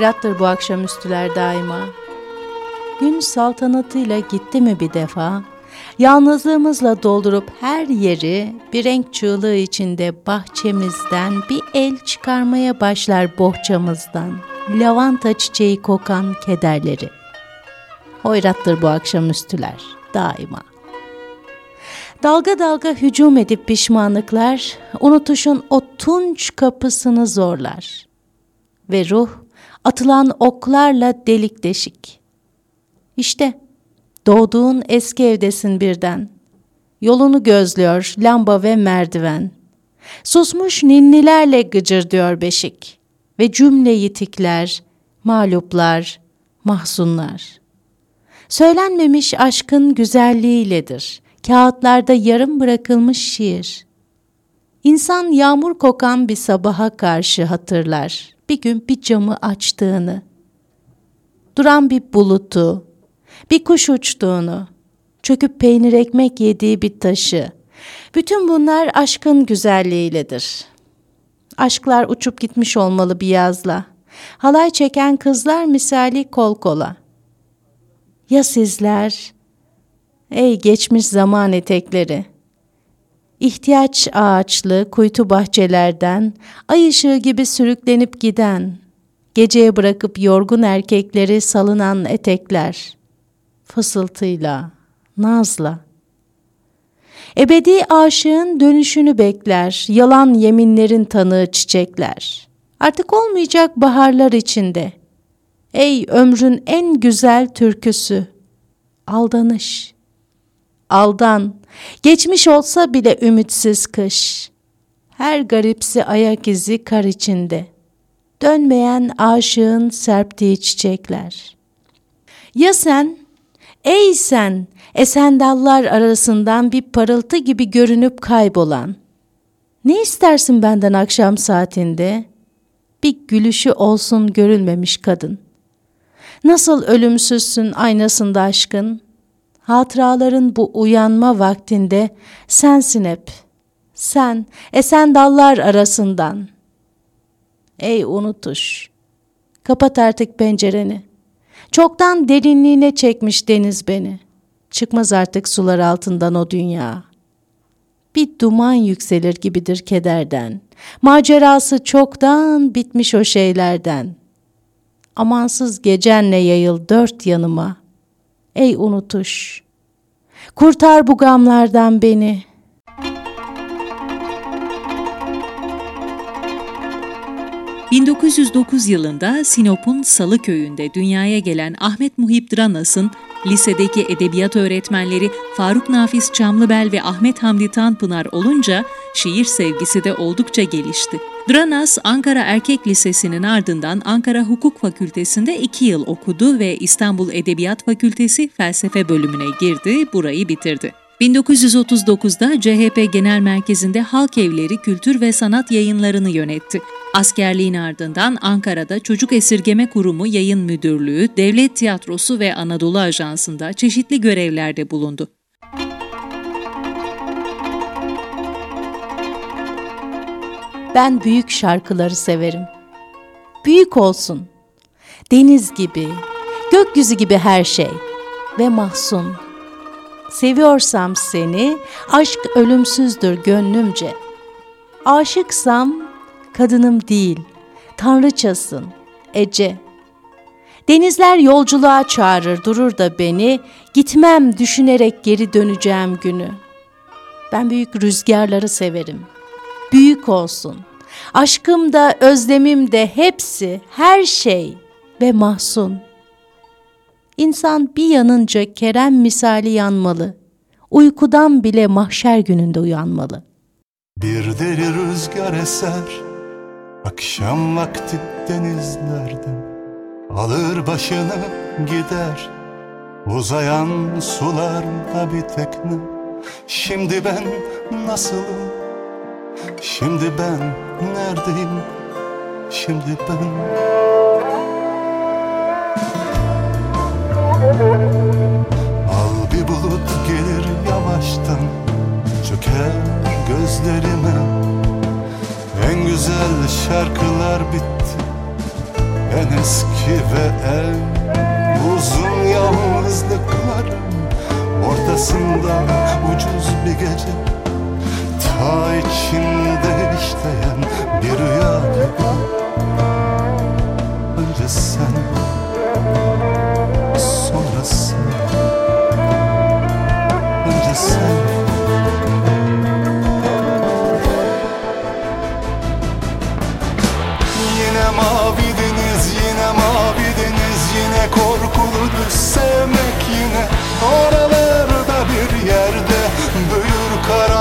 Hoyrattır bu akşamüstüler daima. Gün saltanatıyla gitti mi bir defa, yalnızlığımızla doldurup her yeri bir renk çığlığı içinde bahçemizden bir el çıkarmaya başlar bohçamızdan, lavanta çiçeği kokan kederleri. Hoyrattır bu akşamüstüler daima. Dalga dalga hücum edip pişmanlıklar, unutuşun o tunç kapısını zorlar. Ve ruh atılan oklarla delik deşik. İşte doğduğun eski evdesin birden. Yolunu gözlüyor lamba ve merdiven. Susmuş ninnilerle gıcır diyor beşik. Ve cümle yitikler, mağluplar, mahzunlar. Söylenmemiş aşkın güzelliğiyledir. Kağıtlarda yarım bırakılmış şiir. İnsan yağmur kokan bir sabaha karşı hatırlar bir gün bir camı açtığını, duran bir bulutu, bir kuş uçtuğunu, çöküp peynir ekmek yediği bir taşı. Bütün bunlar aşkın güzelliğiyledir. Aşklar uçup gitmiş olmalı bir yazla. Halay çeken kızlar misali kol kola. Ya sizler? Ey geçmiş zaman etekleri! İhtiyaç ağaçlı kuytu bahçelerden ay ışığı gibi sürüklenip giden, geceye bırakıp yorgun erkekleri salınan etekler, fısıltıyla, nazla. Ebedi aşığın dönüşünü bekler, yalan yeminlerin tanığı çiçekler. Artık olmayacak baharlar içinde. Ey ömrün en güzel türküsü, aldanış.'' Aldan, geçmiş olsa bile ümitsiz kış. Her garipsi ayak izi kar içinde, dönmeyen aşığın serptiği çiçekler. Ya sen, ey sen, esen dallar arasından bir parıltı gibi görünüp kaybolan, ne istersin benden akşam saatinde? Bir gülüşü olsun görülmemiş kadın. Nasıl ölümsüzsün aynasında aşkın?'' Hatıraların bu uyanma vaktinde sensin hep. Sen, esen dallar arasından. Ey unutuş, kapat artık pencereni. Çoktan derinliğine çekmiş deniz beni. Çıkmaz artık sular altından o dünya. Bir duman yükselir gibidir kederden. Macerası çoktan bitmiş o şeylerden. Amansız gecenle yayıl dört yanıma.'' Ey unutuş. Kurtar bu gamlardan beni. ...1909 yılında Sinop'un Salı köyünde dünyaya gelen Ahmet Muhip Dranas'ın lisedeki edebiyat öğretmenleri Faruk Nafiz Çamlıbel ve Ahmet Hamdi Tanpınar olunca şiir sevgisi de oldukça gelişti. Dranas, Ankara Erkek Lisesi'nin ardından Ankara Hukuk Fakültesi'nde iki yıl okudu ve İstanbul Edebiyat Fakültesi Felsefe bölümüne girdi, burayı bitirdi. 1939'da CHP Genel Merkezi'nde Halk Evleri Kültür ve Sanat yayınlarını yönetti. Askerliğin ardından Ankara'da Çocuk Esirgeme Kurumu Yayın Müdürlüğü, Devlet Tiyatrosu ve Anadolu Ajansı'nda çeşitli görevlerde bulundu. Ben büyük şarkıları severim. Büyük olsun. Deniz gibi, gökyüzü gibi her şey ve mahzun. Seviyorsam seni, aşk ölümsüzdür gönlümce. Aşıksam kadınım değil, tanrıçasın, Ece. Denizler yolculuğa çağırır durur da beni, gitmem düşünerek geri döneceğim günü. Ben büyük rüzgarları severim. Büyük olsun. Aşkım da özlemim de hepsi, her şey ve mahzun. İnsan bir yanınca Kerem misali yanmalı. Uykudan bile mahşer gününde uyanmalı. Bir deli rüzgar eser Akşam vakti denizlerden Alır başını gider. Uzayan sularda bir tekne. Şimdi ben nasılım Şimdi ben neredeyim? Şimdi ben Al bir bulut gelir yavaştan Çöker gözlerime En güzel şarkılar bitti. En eski ve en uzun yalnızlıkların Ortasında ucuz bir gece. Ta içinde işleyen bir rüya gibi. Önce sen düz sevmek yine Oralarda bir yerde. Büyür karanlığın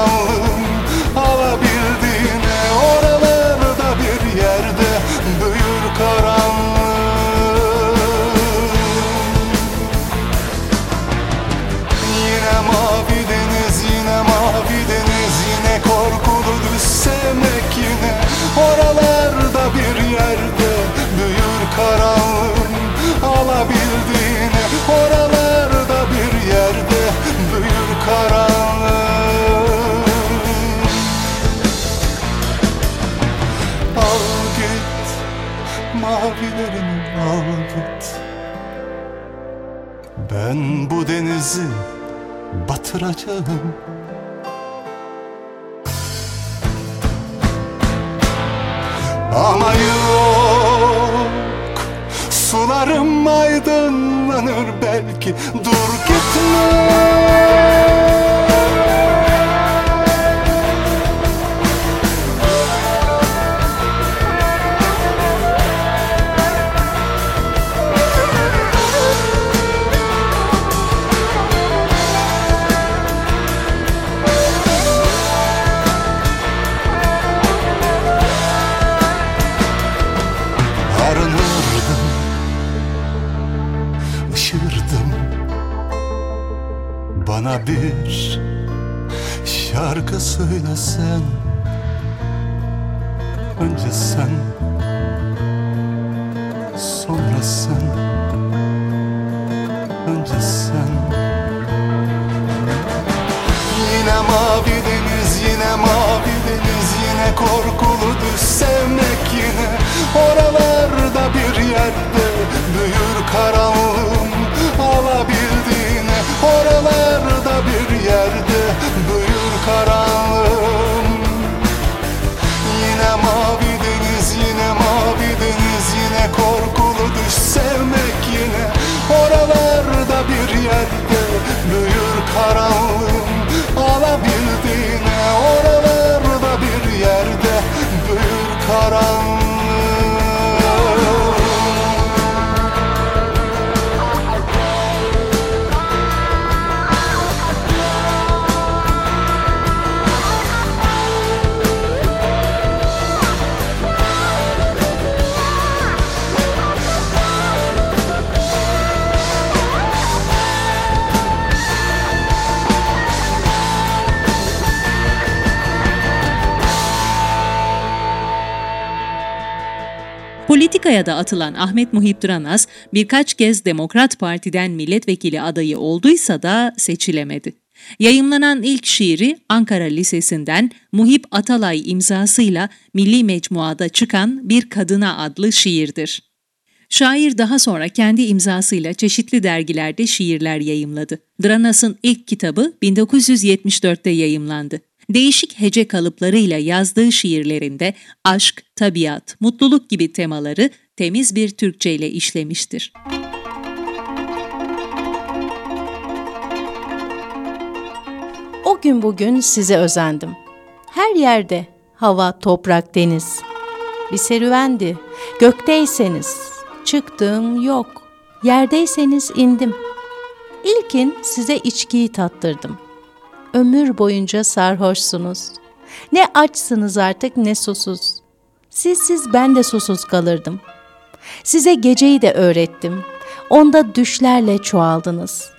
Ben bu denizi batıracağım. Ama yok Sularım aydınlanır belki. Dur gitme Bana bir şarkı söylesen. Önce sen Sonra sen. Önce sen. Yine mavi deniz, yine mavi deniz Yine korkulu Politikaya da atılan Ahmet Muhip Duranaz birkaç kez Demokrat Parti'den milletvekili adayı olduysa da seçilemedi. Yayımlanan ilk şiiri Ankara Lisesi'nden Muhip Atalay imzasıyla Milli Mecmuada çıkan Bir Kadına adlı şiirdir. Şair daha sonra kendi imzasıyla çeşitli dergilerde şiirler yayımladı. Dranas'ın ilk kitabı 1974'te yayımlandı. Değişik hece kalıplarıyla yazdığı şiirlerinde aşk, tabiat, mutluluk gibi temaları temiz bir Türkçe ile işlemiştir. O gün bugün size özendim. Her yerde hava, toprak, deniz. Bir serüvendi. Gökteyseniz çıktım yok. Yerdeyseniz indim. İlkin size içkiyi tattırdım. Ömür boyunca sarhoşsunuz. Ne açsınız artık ne susuz. Sizsiz ben de susuz kalırdım. Size geceyi de öğrettim. Onda düşlerle çoğaldınız.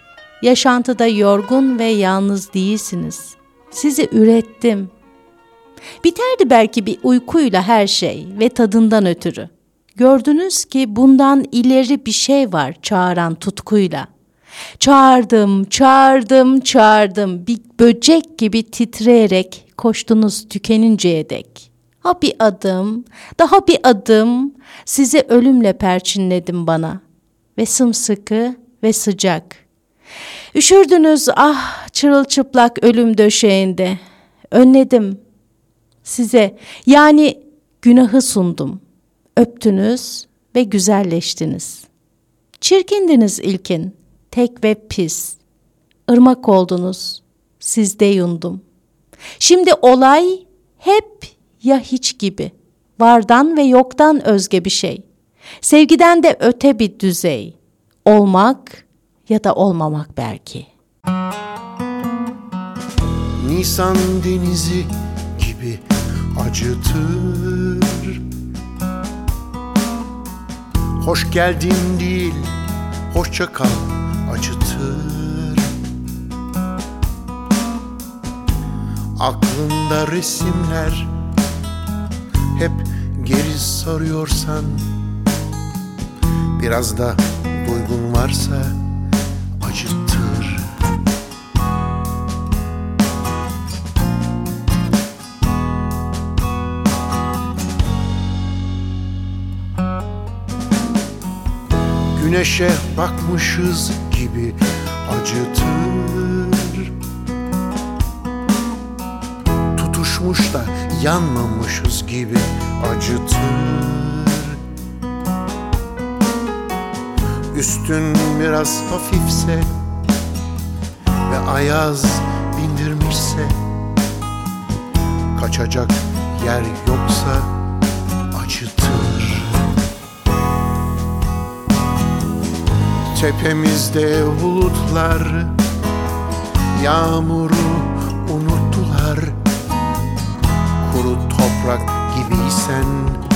Yaşantıda yorgun ve yalnız değilsiniz. Sizi ürettim. Biterdi belki bir uykuyla her şey ve tadından ötürü. Gördünüz ki bundan ileri bir şey var çağıran tutkuyla. Çağırdım, çağırdım, çağırdım. Bir böcek gibi titreyerek koştunuz tükeninceye dek. Ha bir adım, daha bir adım sizi ölümle perçinledim bana. Ve sımsıkı ve sıcak. Üşürdünüz ah çırılçıplak ölüm döşeğinde. Önledim size yani günahı sundum. Öptünüz ve güzelleştiniz. Çirkindiniz ilkin, tek ve pis. Irmak oldunuz, sizde yundum. Şimdi olay hep ya hiç gibi. Vardan ve yoktan özge bir şey. Sevgiden de öte bir düzey. Olmak ya da olmamak belki. Nisan denizi gibi acıtır Hoş geldin değil, hoşça kal Aklında resimler hep geri sarıyorsan Biraz da duygun varsa acıtır. Güneşe bakmışız gibi acıtır Tutuşmuş da yanmamışız gibi acıtır. Üstün biraz hafifse ve ayaz bindirmişse Kaçacak yer yoksa acıtır. Tepemizde bulutlar Yağmuru toprak gibiysen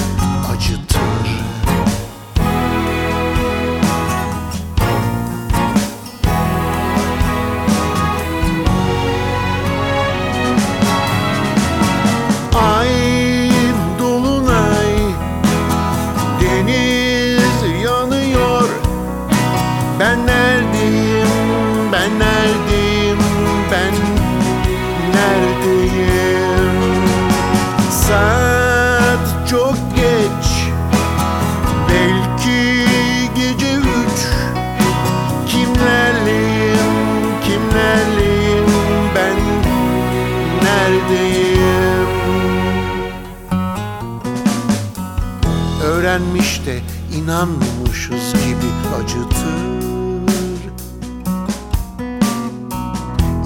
Öğrenmiş de inanmışız gibi acıtır.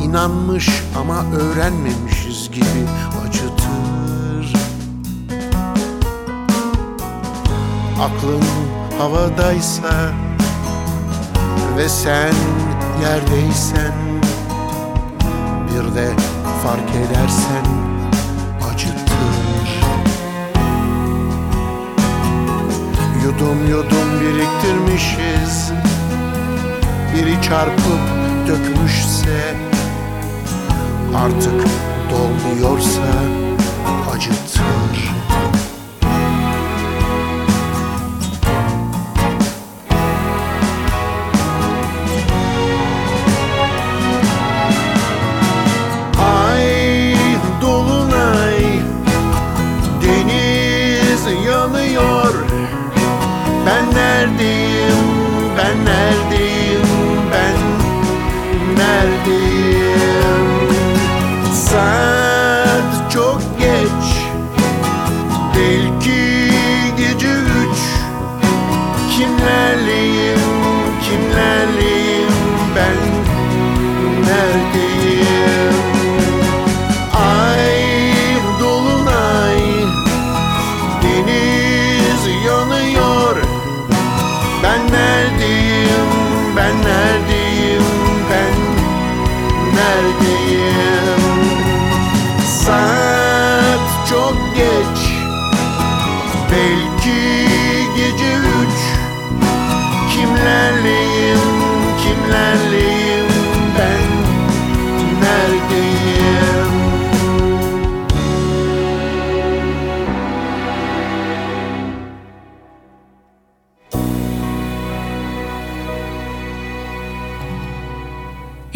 İnanmış ama öğrenmemişiz gibi acıtır. Aklın havadaysa ve sen yerdeysen Bir de fark edersen Yudum yudum biriktirmişiz. Biri çarpıp dökmüşse Artık dolmuyorsa acıtır Ben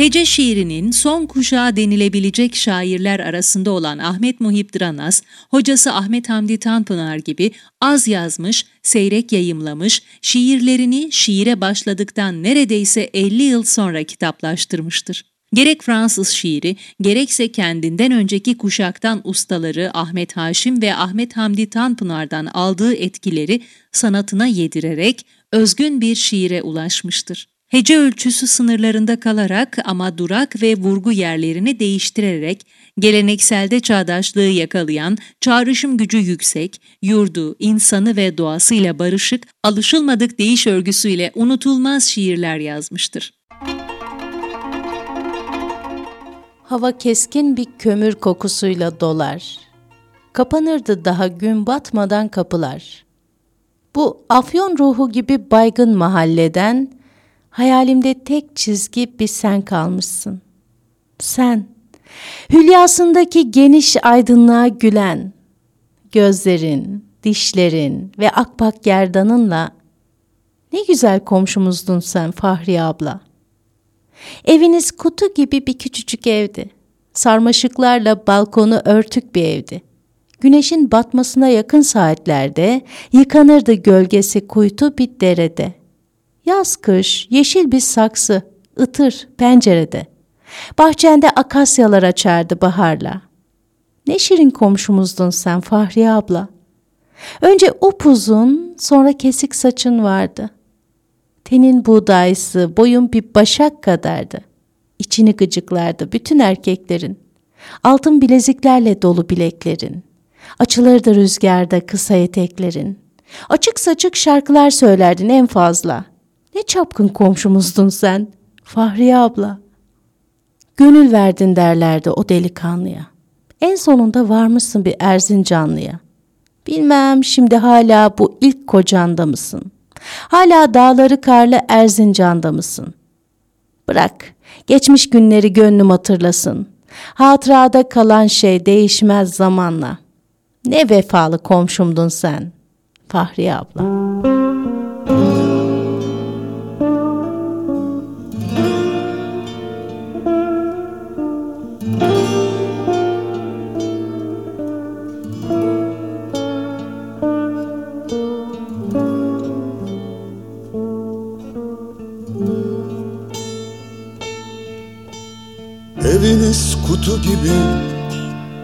Hece şiirinin son kuşağı denilebilecek şairler arasında olan Ahmet Muhip Dranas, hocası Ahmet Hamdi Tanpınar gibi az yazmış, seyrek yayımlamış, şiirlerini şiire başladıktan neredeyse 50 yıl sonra kitaplaştırmıştır. Gerek Fransız şiiri, gerekse kendinden önceki kuşaktan ustaları Ahmet Haşim ve Ahmet Hamdi Tanpınar'dan aldığı etkileri sanatına yedirerek özgün bir şiire ulaşmıştır. Hece ölçüsü sınırlarında kalarak ama durak ve vurgu yerlerini değiştirerek gelenekselde çağdaşlığı yakalayan, çağrışım gücü yüksek, yurdu, insanı ve doğasıyla barışık, alışılmadık değiş örgüsüyle unutulmaz şiirler yazmıştır. Hava keskin bir kömür kokusuyla dolar. Kapanırdı daha gün batmadan kapılar. Bu afyon ruhu gibi baygın mahalleden hayalimde tek çizgi bir sen kalmışsın. Sen, hülyasındaki geniş aydınlığa gülen, gözlerin, dişlerin ve akbak gerdanınla ne güzel komşumuzdun sen Fahriye abla. Eviniz kutu gibi bir küçücük evdi. Sarmaşıklarla balkonu örtük bir evdi. Güneşin batmasına yakın saatlerde yıkanırdı gölgesi kuytu bir derede. Yaz kış yeşil bir saksı, ıtır pencerede. Bahçende akasyalar açardı baharla. Ne şirin komşumuzdun sen Fahriye abla. Önce upuzun sonra kesik saçın vardı. Tenin buğdaysı boyun bir başak kadardı. İçini gıcıklardı bütün erkeklerin. Altın bileziklerle dolu bileklerin. Açılırdı rüzgarda kısa eteklerin. Açık saçık şarkılar söylerdin en fazla. Ne çapkın komşumuzdun sen, Fahriye abla. Gönül verdin derlerdi o delikanlıya. En sonunda varmışsın bir Erzincanlıya. Bilmem şimdi hala bu ilk kocanda mısın? Hala dağları karlı Erzincan'da mısın? Bırak, geçmiş günleri gönlüm hatırlasın. Hatırada kalan şey değişmez zamanla. Ne vefalı komşumdun sen, Fahriye abla. Eviniz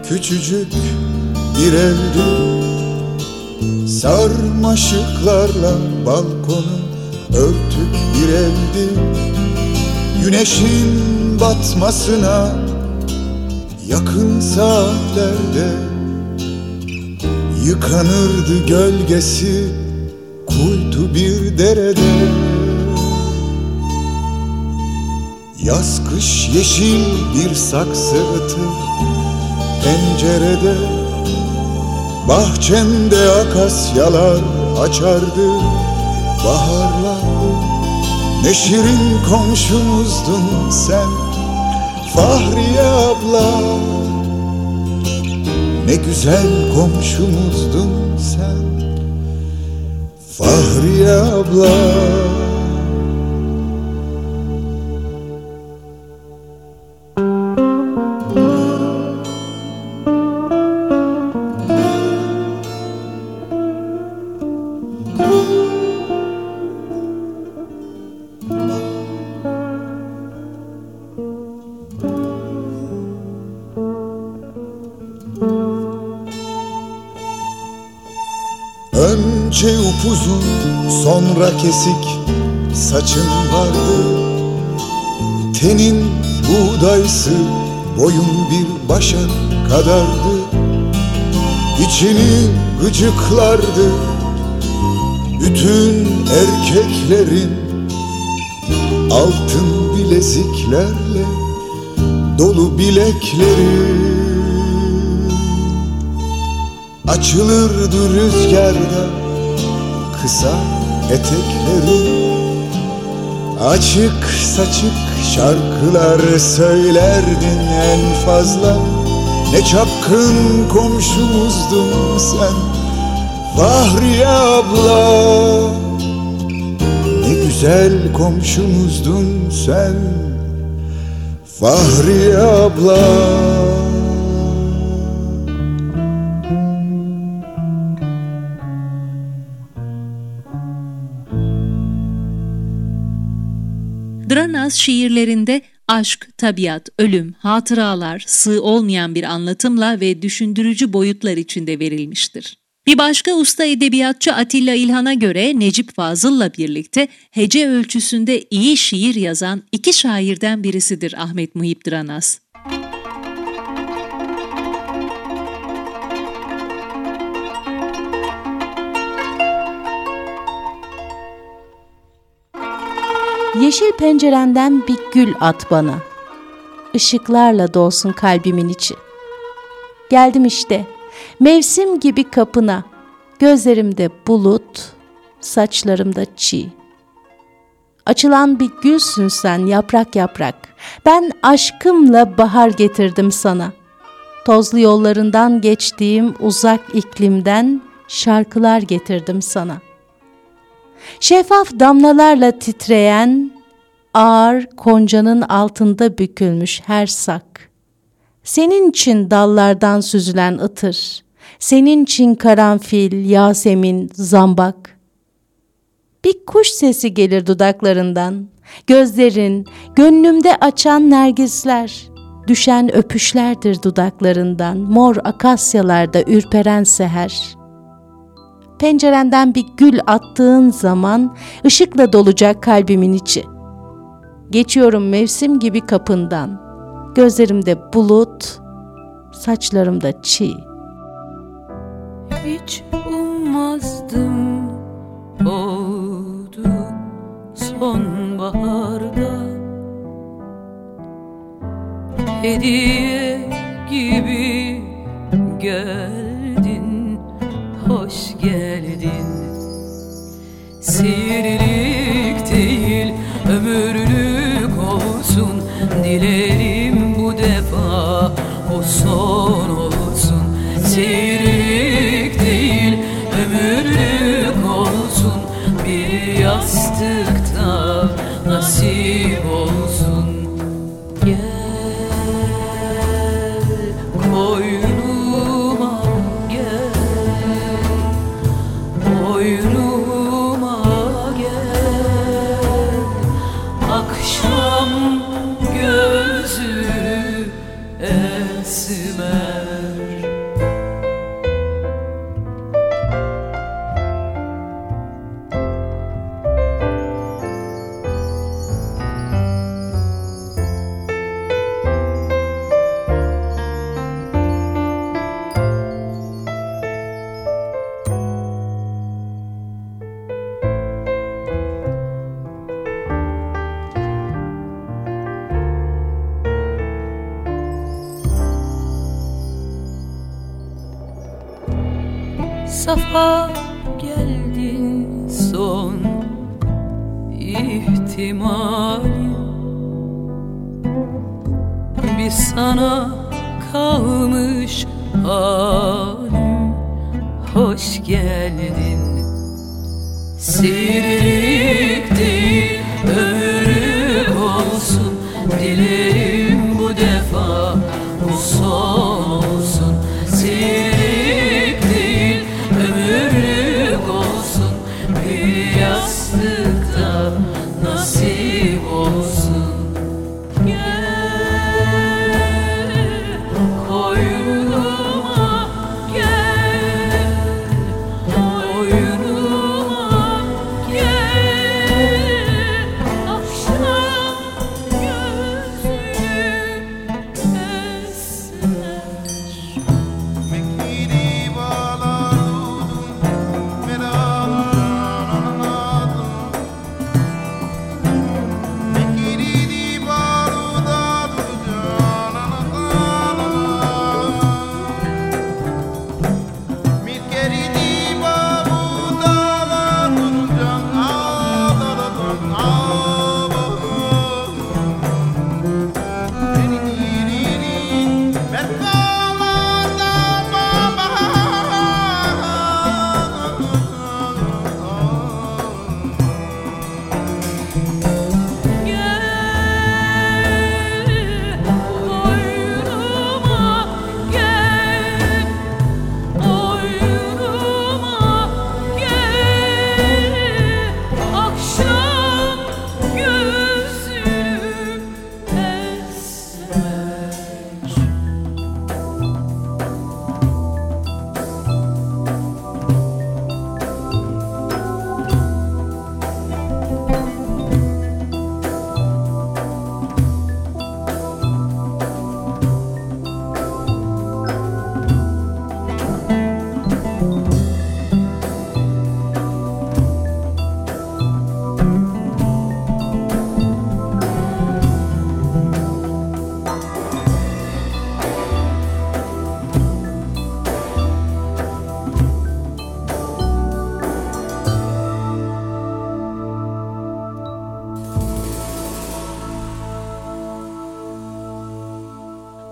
küçücük bir evdi. Sarmaşıklarla balkonu örtük bir evdi. Güneşin batmasına yakın saatlerde Yıkanırdı gölgesi kuytu bir derede. Yaz kış yeşil bir saksı ıtır pencerede Bahçemde akasyalar açardı baharlar. Ne şirin komşumuzdun sen Fahriye abla. Ne güzel komşumuzdun sen Fahriye abla upuzun sonra kesik saçın vardı. Tenin buğdaysı boyun bir başak kadardı. İçini gıcıklardı bütün erkeklerin. Altın bileziklerle dolu bilekleri. Açılırdı rüzgarda kısa etekleri Açık saçık şarkılar söylerdin en fazla. Ne çapkın komşumuzdun sen Fahriye abla. Ne güzel komşumuzdun sen Fahriye abla Dranas şiirlerinde aşk, tabiat, ölüm, hatıralar, sığ olmayan bir anlatımla ve düşündürücü boyutlar içinde verilmiştir. Bir başka usta edebiyatçı Atilla İlhan'a göre Necip Fazıl'la birlikte hece ölçüsünde iyi şiir yazan iki şairden birisidir Ahmet Muhip Dranas. Yeşil pencerenden bir gül at bana. Işıklarla dolsun kalbimin içi. Geldim işte, mevsim gibi kapına. Gözlerimde bulut, saçlarımda çiğ. Açılan bir gülsün sen yaprak yaprak. Ben aşkımla bahar getirdim sana. Tozlu yollarından geçtiğim uzak iklimden şarkılar getirdim sana.'' Şeffaf damlalarla titreyen, ağır koncanın altında bükülmüş her sak. Senin için dallardan süzülen ıtır, senin için karanfil, yasemin, zambak. Bir kuş sesi gelir dudaklarından, gözlerin, gönlümde açan nergisler, düşen öpüşlerdir dudaklarından, mor akasyalarda ürperen seher.'' Pencerenden bir gül attığın zaman ışıkla dolacak kalbimin içi. Geçiyorum mevsim gibi kapından. Gözlerimde bulut, saçlarımda çiğ. Hiç ummazdım oldu sonbaharda Hediye safa geldin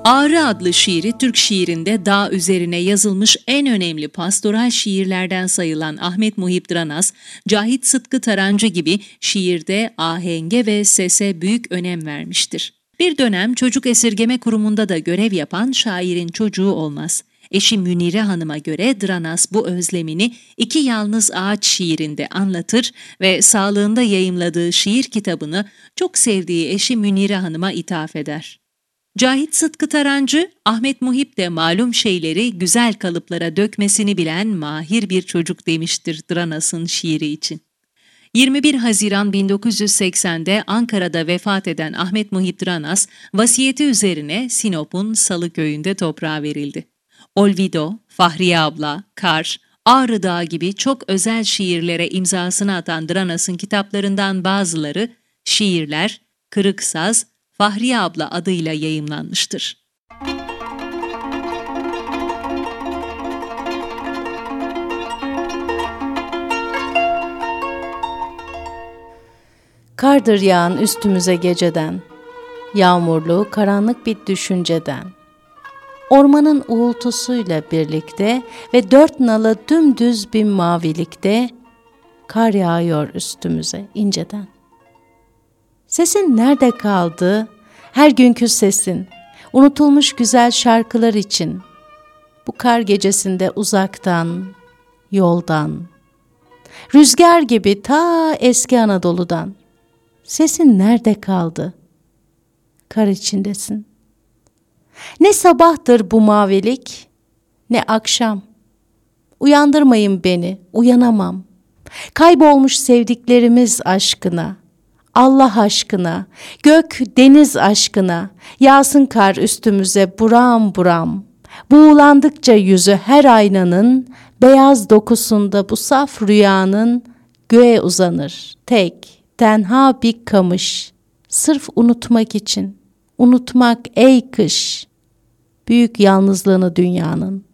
Ağrı adlı şiiri Türk şiirinde dağ üzerine yazılmış en önemli pastoral şiirlerden sayılan Ahmet Muhip Dranas, Cahit Sıtkı Tarancı gibi şiirde ahenge ve sese büyük önem vermiştir. Bir dönem çocuk esirgeme kurumunda da görev yapan şairin çocuğu olmaz. Eşi Münire Hanım'a göre Dranas bu özlemini iki yalnız ağaç şiirinde anlatır ve sağlığında yayımladığı şiir kitabını çok sevdiği eşi Münire Hanım'a ithaf eder. Cahit Sıtkı Tarancı, Ahmet Muhip de malum şeyleri güzel kalıplara dökmesini bilen mahir bir çocuk demiştir Dranas'ın şiiri için. 21 Haziran 1980'de Ankara'da vefat eden Ahmet Muhip Dranas, vasiyeti üzerine Sinop'un Salı köyünde toprağa verildi. Olvido, Fahriye Abla, Kar, Ağrı Dağı gibi çok özel şiirlere imzasını atan Dranas'ın kitaplarından bazıları, şiirler, Kırık Saz, Fahriye Abla adıyla yayımlanmıştır. Kardır yağan üstümüze geceden, yağmurlu, karanlık bir düşünceden. Ormanın uğultusuyla birlikte ve dört nalı dümdüz bir mavilikte kar yağıyor üstümüze inceden. Sesin nerede kaldı? Her günkü sesin, unutulmuş güzel şarkılar için. Bu kar gecesinde uzaktan, yoldan, rüzgar gibi ta eski Anadolu'dan. Sesin nerede kaldı? Kar içindesin. Ne sabahtır bu mavilik, ne akşam. Uyandırmayın beni, uyanamam. Kaybolmuş sevdiklerimiz aşkına.'' Allah aşkına, gök deniz aşkına, yağsın kar üstümüze buram buram. Buğulandıkça yüzü her aynanın, beyaz dokusunda bu saf rüyanın, göğe uzanır, tek, tenha bir kamış, sırf unutmak için, unutmak ey kış, büyük yalnızlığını dünyanın.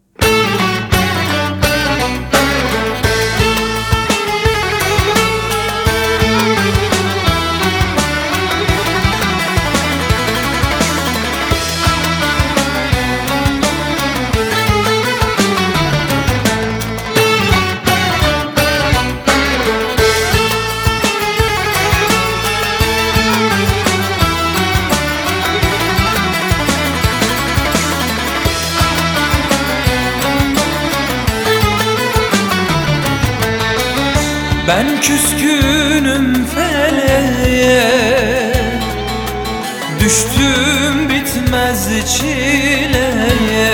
Ben küskünüm feleğe. Düştüm bitmez çileye